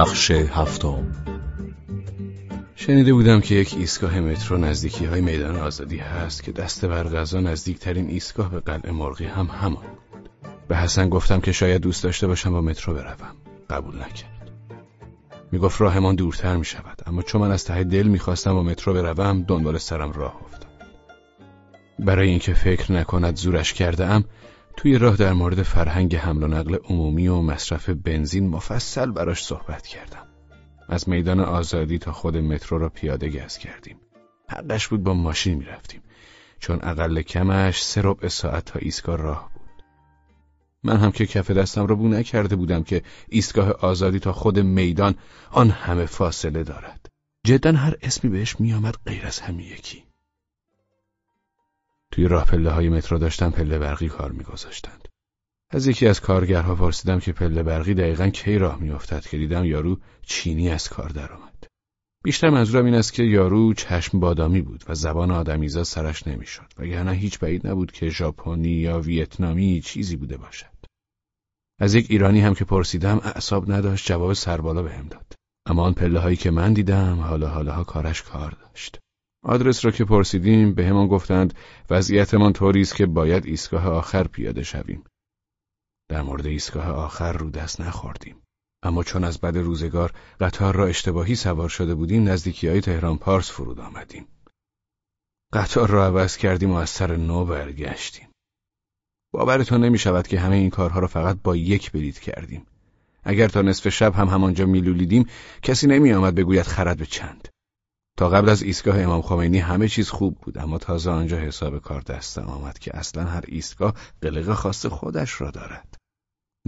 بخش هفتم. شنیده بودم که یک ایستگاه مترو نزدیکی های میدان آزادی هست که دست بر غذا نزدیکترین ایستگاه به قلعه مرغی هم همان به حسن گفتم که شاید دوست داشته باشم با مترو بروم. قبول نکرد. می‌گفت راهمان دورتر می شود اما چون من از ته دل می‌خواستم با مترو بروم دنبال سرم راه افتاد. برای اینکه فکر نکند زورش کرده ام توی راه در مورد فرهنگ حمل و نقل عمومی و مصرف بنزین مفصل براش صحبت کردم. از میدان آزادی تا خود مترو را پیاده گز کردیم. حقش بود با ماشین می‌رفتیم چون اقل کمش سه ربع ساعت تا ایستگاه راه بود. من هم که کف دستم را بو نکرده بودم که ایستگاه آزادی تا خود میدان آن همه فاصله دارد. جدا هر اسمی بهش میآمد غیر از همین یکی. توی راه پله های مترو داشتن پله برقی کار میگذاشتند. از یکی از کارگرها پرسیدم که پله برقی دقیقا کی راه میافتد که دیدم یارو چینی از کار درآمد. بیشتر منظورم این است که یارو چشم بادامی بود و زبان آدمیزا سرش نمی‌شد وگرنه هیچ بعید نبود که ژاپنی یا ویتنامی چیزی بوده باشد. از یک ایرانی هم که پرسیدم اعصاب نداشت جواب سربالا بهم داد. اما آن پله هایی که من دیدم حالا حالا کارش کار داشت. آدرس را که پرسیدیم به همان گفتند وضعیتمان طوری است که باید ایستگاه آخر پیاده شویم. در مورد ایستگاه آخر رو دست نخوردیم. اما چون از بد روزگار قطار را اشتباهی سوار شده بودیم نزدیکی های تهران پارس فرود آمدیم. قطار را عوض کردیم و از سر نو برگشتیم. باورتان نمی شود که همه این کارها را فقط با یک بلیت کردیم. اگر تا نصف شب هم همانجا میلولیدیم کسی نمی آمد بگوید خرد به چند. تا قبل از ایستگاه امام خمینی همه چیز خوب بود اما تازه آنجا حساب کار دستم آمد که اصلا هر ایستگاه قلق خاص خودش را دارد.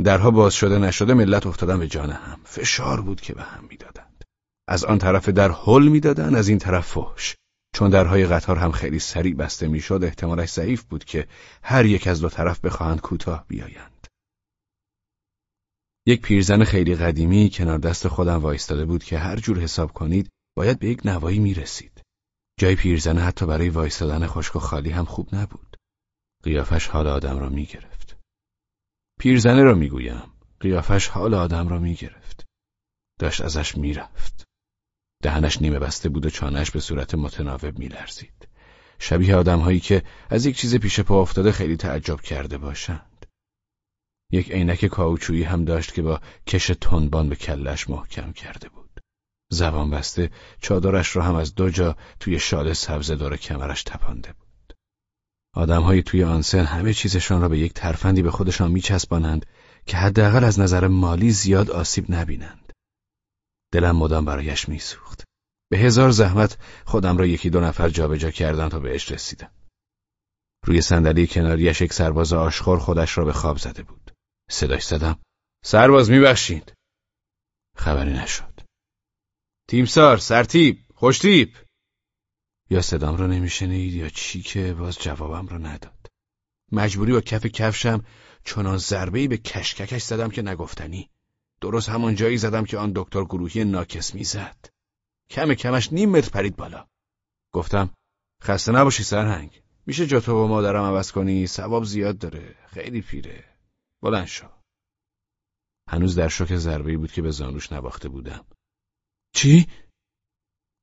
درها باز شده نشده ملت افتادن به جان هم. فشار بود که به هم می‌دادند. از آن طرف در حل می‌دادند از این طرف فحش. چون درهای قطار هم خیلی سریع بسته می‌شد احتمالش ضعیف بود که هر یک از دو طرف بخواهند کوتاه بیایند. یک پیرزن خیلی قدیمی کنار دست خودم وایستاده بود که هر جور حساب کنید باید به یک نوایی می رسید. جای پیرزنه حتی برای وایستادن خشک و خالی هم خوب نبود. قیافش حال آدم را می گرفت. پیرزنه را می گویم. قیافش حال آدم را می گرفت. داشت ازش می رفت. دهنش نیمه بسته بود و چانش به صورت متناوب می لرزید. شبیه آدم هایی که از یک چیز پیش پا افتاده خیلی تعجب کرده باشند. یک عینک کاوچویی هم داشت که با کش تنبان به کلش محکم کرده بود. زبان بسته چادرش را هم از دو جا توی شال سبز دور کمرش تپانده بود. آدمهایی توی آنسن همه چیزشان را به یک ترفندی به خودشان میچسبانند که حداقل از نظر مالی زیاد آسیب نبینند. دلم مدام برایش میسوخت. به هزار زحمت خودم را یکی دو نفر جابجا کردم تا بهش رسیدم. روی صندلی کناریش یک سرباز آشخور خودش را به خواب زده بود. صداش زدم. سرباز میبخشید. خبری نشد. تیمسار سرتیب خوشتیب یا صدام را نمیشنید یا چی که باز جوابم را نداد. مجبوری با کف کفشم چنان ضربه‌ای به کشککش زدم که نگفتنی. درست همان جایی زدم که آن دکتر گروهی ناکس می‌زد. کم کمش نیم متر پرید بالا. گفتم خسته نباشی سرهنگ. میشه جاتو با مادرم عوض کنی؟ ثواب زیاد داره. خیلی پیره. بلند شو. هنوز در شوک ضربه‌ای بود که به زانوش نباخته بودم. چی؟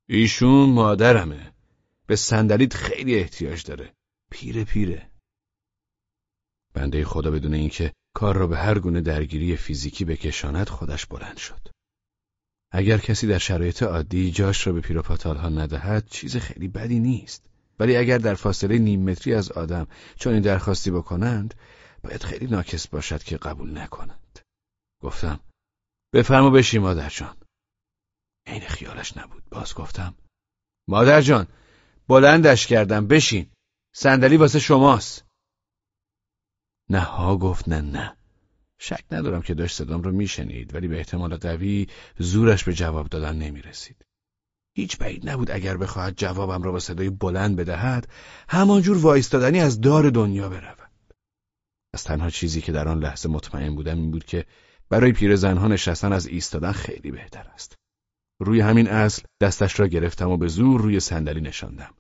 ایشون مادرمه. به صندلیت خیلی احتیاج داره. پیره پیره. بنده خدا بدون اینکه کار را به هر گونه درگیری فیزیکی بکشاند خودش بلند شد. اگر کسی در شرایط عادی جاش را به پیروپاتال ها ندهد چیز خیلی بدی نیست. ولی اگر در فاصله نیم متری از آدم چون این درخواستی بکنند باید خیلی ناکس باشد که قبول نکنند. گفتم بفرما بشی مادر جان. عین خیالش نبود. باز گفتم مادر جان بلندش کردم بشین. صندلی واسه شماست. نه ها گفت نه نه. شک ندارم که داشت صدام رو میشنید ولی به احتمال قوی زورش به جواب دادن نمی‌رسید. هیچ بعید نبود اگر بخواهد جوابم را با صدای بلند بدهد همانجور وایستادنی از دار دنیا برود. از تنها چیزی که در آن لحظه مطمئن بودم این بود که برای پیرزنها نشستن از ایستادن خیلی بهتر است. روی همین اصل دستش را گرفتم و به زور روی صندلی نشاندم.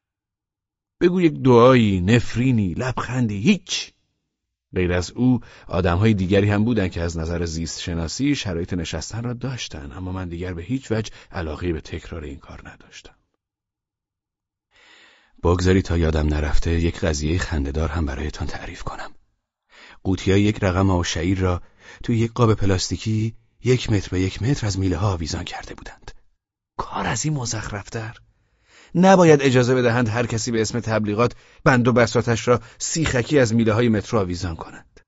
بگو یک دعایی، نفرینی، لبخندی، هیچ. غیر از او آدمهای دیگری هم بودند که از نظر زیست شناسی شرایط نشستن را داشتند اما من دیگر به هیچ وجه علاقه به تکرار این کار نداشتم. بگذاری تا یادم نرفته یک قضیه خندهدار هم برایتان تعریف کنم. قوطی یک رقم آب شعیر را توی یک قاب پلاستیکی یک متر به یک متر از میله ها آویزان کرده بودند. کار از این مزخرفتر نباید اجازه بدهند هر کسی به اسم تبلیغات بند و بساتش را سیخکی از میله های مترو آویزان کنند.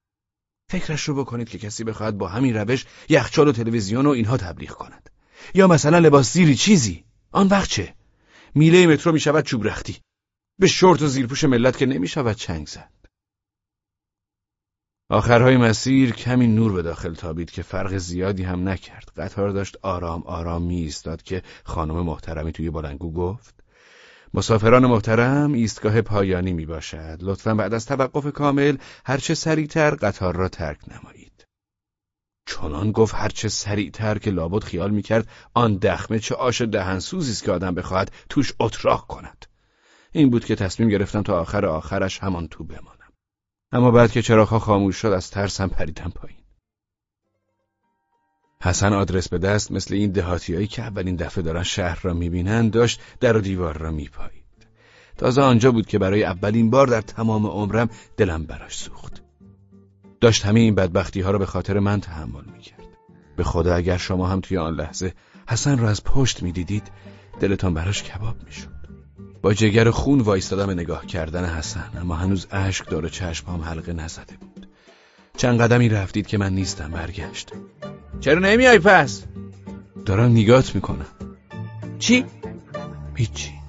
فکرش رو بکنید که کسی بخواهد با همین روش یخچال و تلویزیون و اینها تبلیغ کند. یا مثلا لباس زیری چیزی. آن وقت چه؟ میله مترو می شود چوب رختی. به شورت و زیرپوش ملت که نمی شود چنگ زد. آخرهای مسیر کمی نور به داخل تابید که فرق زیادی هم نکرد. قطار داشت آرام آرام می ایستاد که خانم محترمی توی بلنگو گفت مسافران محترم ایستگاه پایانی می باشد. لطفا بعد از توقف کامل هرچه سریعتر قطار را ترک نمایید. چنان گفت هرچه سریعتر که لابد خیال می کرد آن دخمه چه آش دهنسوزی است که آدم بخواهد توش اتراق کند. این بود که تصمیم گرفتم تا آخر آخرش همان تو بمانم. اما بعد که چراغها خاموش شد از ترسم پریدم پایین. حسن آدرس به دست مثل این دهاتیایی که اولین دفعه دارن شهر را می‌بینند داشت در و دیوار را میپایید. تازه آنجا بود که برای اولین بار در تمام عمرم دلم براش سوخت. داشت همه این بدبختی ها را به خاطر من تحمل می‌کرد. به خدا اگر شما هم توی آن لحظه حسن را از پشت می‌دیدید دلتان براش کباب می‌شد. با جگر خون وایستادم نگاه کردن حسن اما هنوز اشک داره چشمام حلقه نزده بود چند قدمی رفتید که من نیستم برگشت چرا نمیای پس؟ دارم نگات می‌کنم چی؟ هیچی